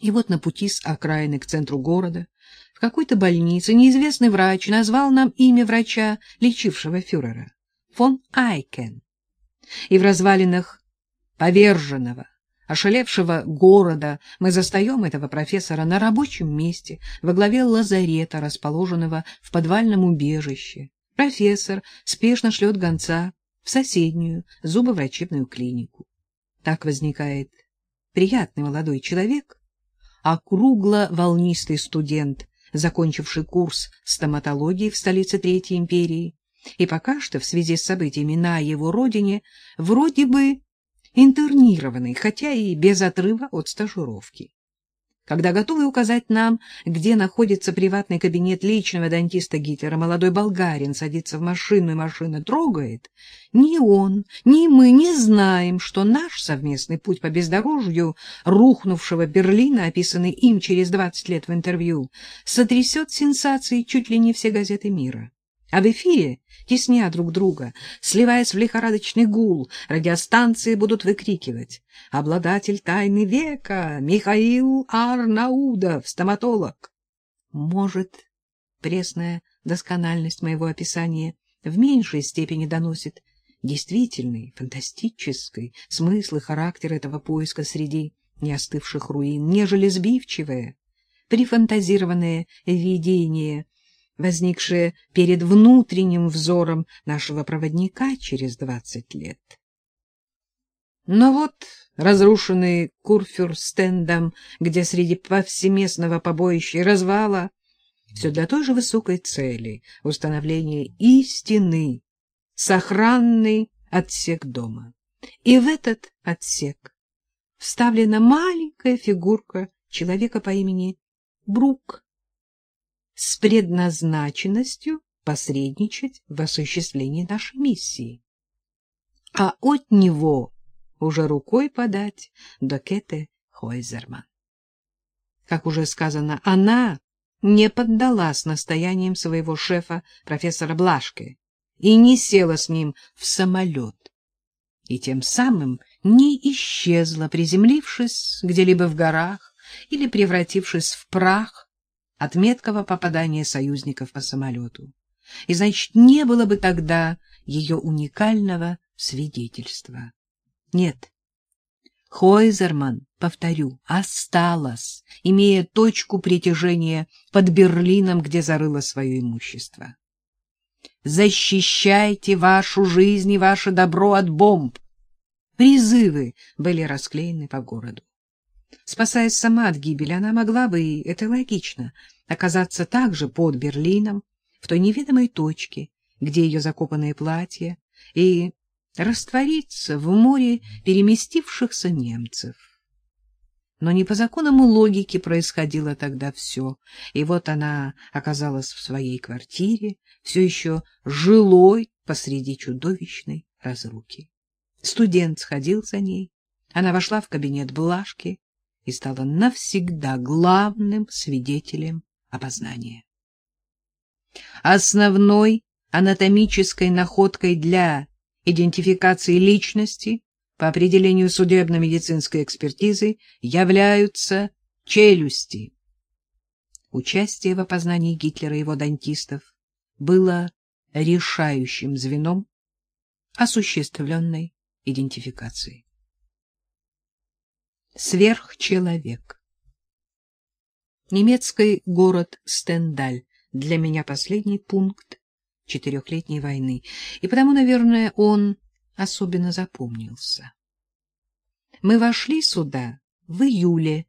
И вот на пути с окраины к центру города, в какой-то больнице, неизвестный врач назвал нам имя врача, лечившего фюрера — фон Айкен. И в развалинах поверженного, ошалевшего города мы застаем этого профессора на рабочем месте во главе лазарета, расположенного в подвальном убежище. Профессор спешно шлет гонца в соседнюю зубоврачебную клинику. Так возникает приятный молодой человек, округло-волнистый студент, закончивший курс стоматологии в столице Третьей империи, и пока что в связи с событиями на его родине вроде бы интернированный, хотя и без отрыва от стажировки когда готовый указать нам, где находится приватный кабинет личного дантиста Гитлера, молодой болгарин садится в машину, и машина трогает, ни он, ни мы не знаем, что наш совместный путь по бездорожью рухнувшего Берлина, описанный им через 20 лет в интервью, сотрясет сенсации чуть ли не все газеты мира. А в эфире, тесня друг друга, сливаясь в лихорадочный гул, радиостанции будут выкрикивать «Обладатель тайны века! Михаил Арнаудов, стоматолог!» Может, пресная доскональность моего описания в меньшей степени доносит действительный, фантастический смысл и характер этого поиска среди неостывших руин, нежели сбивчивое, прифантазированное видение — возникшее перед внутренним взором нашего проводника через двадцать лет. Но вот разрушенный Курфюрстендом, где среди повсеместного побоища и развала все для той же высокой цели — установления истины, сохранный отсек дома. И в этот отсек вставлена маленькая фигурка человека по имени Брук с предназначенностью посредничать в осуществлении нашей миссии. А от него уже рукой подать до Кете Хойзерман. Как уже сказано, она не поддалась настояниям своего шефа, профессора Блашке, и не села с ним в самолет, и тем самым не исчезла, приземлившись где-либо в горах или превратившись в прах от меткого попадания союзников по самолету. И, значит, не было бы тогда ее уникального свидетельства. Нет. Хойзерман, повторю, осталась, имея точку притяжения под Берлином, где зарыло свое имущество. «Защищайте вашу жизнь и ваше добро от бомб!» Призывы были расклеены по городу. Спасаясь сама от гибели, она могла бы, и это логично, оказаться также под Берлином, в той неведомой точке, где ее закопанное платье, и раствориться в море переместившихся немцев. Но не по законам логики происходило тогда все, и вот она оказалась в своей квартире, все еще жилой посреди чудовищной разруки. Студент сходил за ней, она вошла в кабинет Блашки, и стала навсегда главным свидетелем опознания. Основной анатомической находкой для идентификации личности по определению судебно-медицинской экспертизы являются челюсти. Участие в опознании Гитлера и его дантистов было решающим звеном осуществленной идентификации. Сверхчеловек. Немецкий город Стендаль для меня последний пункт четырехлетней войны, и потому, наверное, он особенно запомнился. Мы вошли сюда в июле,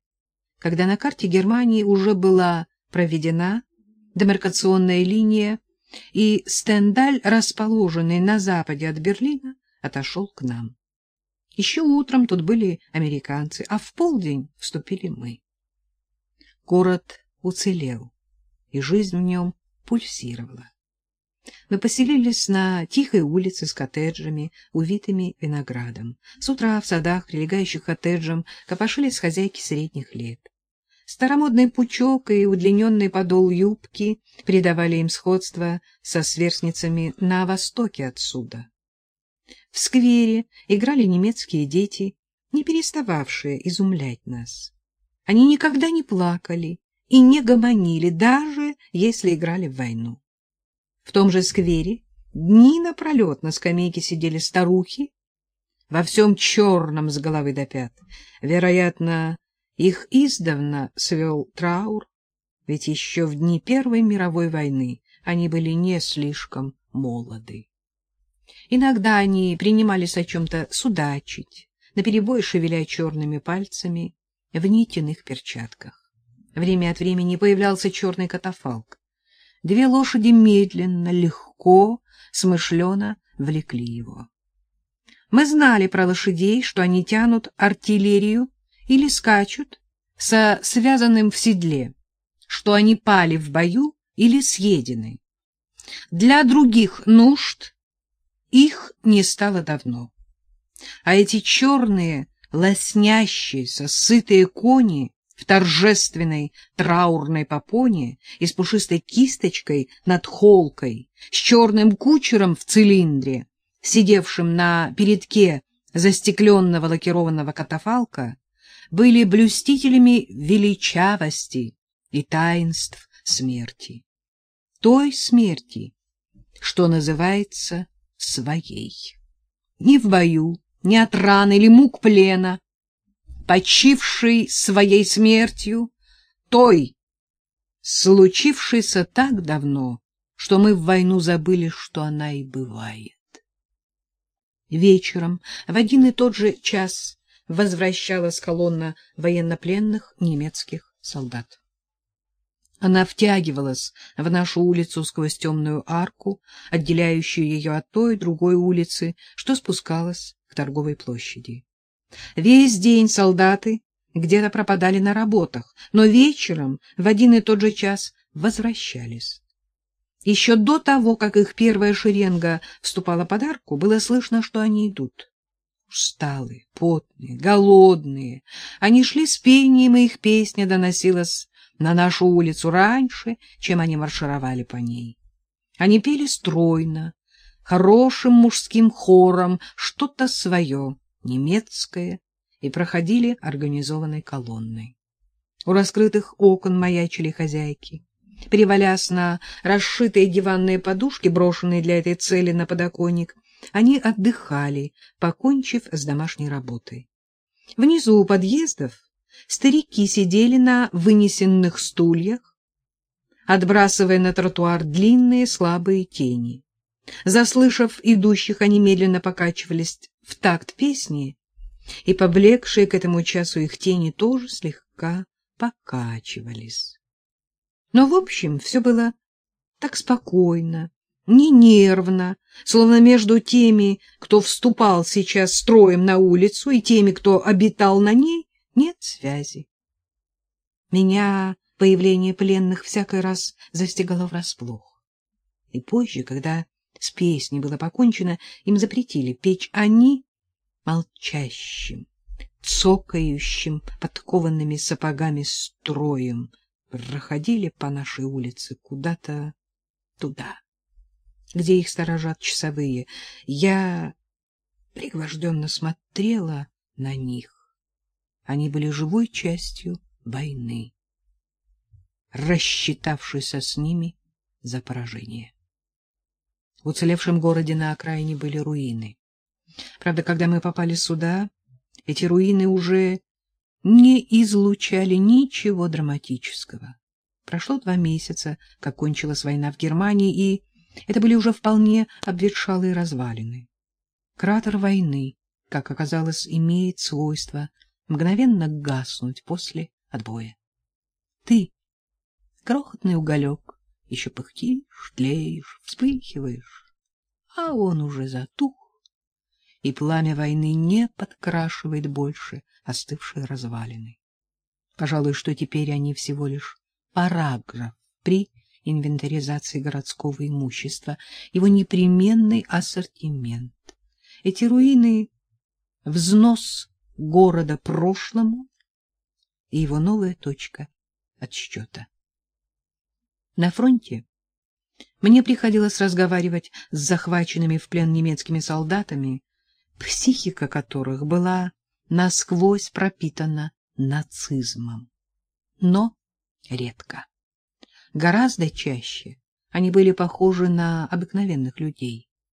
когда на карте Германии уже была проведена демаркационная линия, и Стендаль, расположенный на западе от Берлина, отошел к нам. Еще утром тут были американцы, а в полдень вступили мы. Город уцелел, и жизнь в нем пульсировала. Мы поселились на тихой улице с коттеджами, увитыми виноградом. С утра в садах, прилегающих коттеджам, копошились хозяйки средних лет. Старомодный пучок и удлиненный подол юбки придавали им сходство со сверстницами на востоке отсюда. В сквере играли немецкие дети, не перестававшие изумлять нас. Они никогда не плакали и не гомонили, даже если играли в войну. В том же сквере дни напролет на скамейке сидели старухи, во всем черном с головы до пят. Вероятно, их издавна свел траур, ведь еще в дни Первой мировой войны они были не слишком молоды. Иногда они принимались о чем-то судачить, наперебой шевеля черными пальцами в нитяных перчатках. Время от времени появлялся черный катафалк. Две лошади медленно, легко, смышленно влекли его. Мы знали про лошадей, что они тянут артиллерию или скачут со связанным в седле, что они пали в бою или съедены. Для других нужд их не стало давно. А эти черные, лоснящиеся, сытые кони в торжественной траурной попоне и с пушистой кисточкой над холкой, с черным кучером в цилиндре, сидевшим на передке застекленного лакированного катафалка, были блюстителями величавости и таинств смерти. Той смерти, что называется своей. Ни в бою, ни от ран или мук плена, почившей своей смертью, той, случившейся так давно, что мы в войну забыли, что она и бывает. Вечером в один и тот же час возвращалась колонна военнопленных немецких солдат. Она втягивалась в нашу улицу сквозь темную арку, отделяющую ее от той другой улицы, что спускалась к торговой площади. Весь день солдаты где-то пропадали на работах, но вечером в один и тот же час возвращались. Еще до того, как их первая шеренга вступала под арку, было слышно, что они идут. Усталые, потные, голодные. Они шли с пением, и их песня доносилась на нашу улицу раньше, чем они маршировали по ней. Они пели стройно, хорошим мужским хором, что-то свое, немецкое, и проходили организованной колонной. У раскрытых окон маячили хозяйки. Перевалясь на расшитые диванные подушки, брошенные для этой цели на подоконник, они отдыхали, покончив с домашней работой. Внизу у подъездов старики сидели на вынесенных стульях, отбрасывая на тротуар длинные слабые тени. Заслышав идущих, они медленно покачивались в такт песни, и поблекшие к этому часу их тени тоже слегка покачивались. Но, в общем, все было так спокойно, не нервно, словно между теми, кто вступал сейчас строем на улицу, и теми, кто обитал на ней, нет связи. Меня появление пленных всякий раз застигало врасплох. И позже, когда с песней было покончено, им запретили печь. Они молчащим, цокающим подкованными сапогами строем проходили по нашей улице куда-то туда, где их сторожат часовые. Я пригвожденно смотрела на них. Они были живой частью войны, рассчитавшейся с ними за поражение. В уцелевшем городе на окраине были руины. Правда, когда мы попали сюда, эти руины уже не излучали ничего драматического. Прошло два месяца, как кончилась война в Германии, и это были уже вполне обветшалые развалины. Кратер войны, как оказалось, имеет свойство мгновенно гаснуть после отбоя. Ты, крохотный уголек, еще пыхтишь, тлеешь, вспыхиваешь, а он уже затух, и пламя войны не подкрашивает больше остывшие развалины. Пожалуй, что теперь они всего лишь параграф при инвентаризации городского имущества, его непременный ассортимент. Эти руины — взнос города прошлому и его новая точка отсчета. На фронте мне приходилось разговаривать с захваченными в плен немецкими солдатами, психика которых была насквозь пропитана нацизмом. Но редко. Гораздо чаще они были похожи на обыкновенных людей.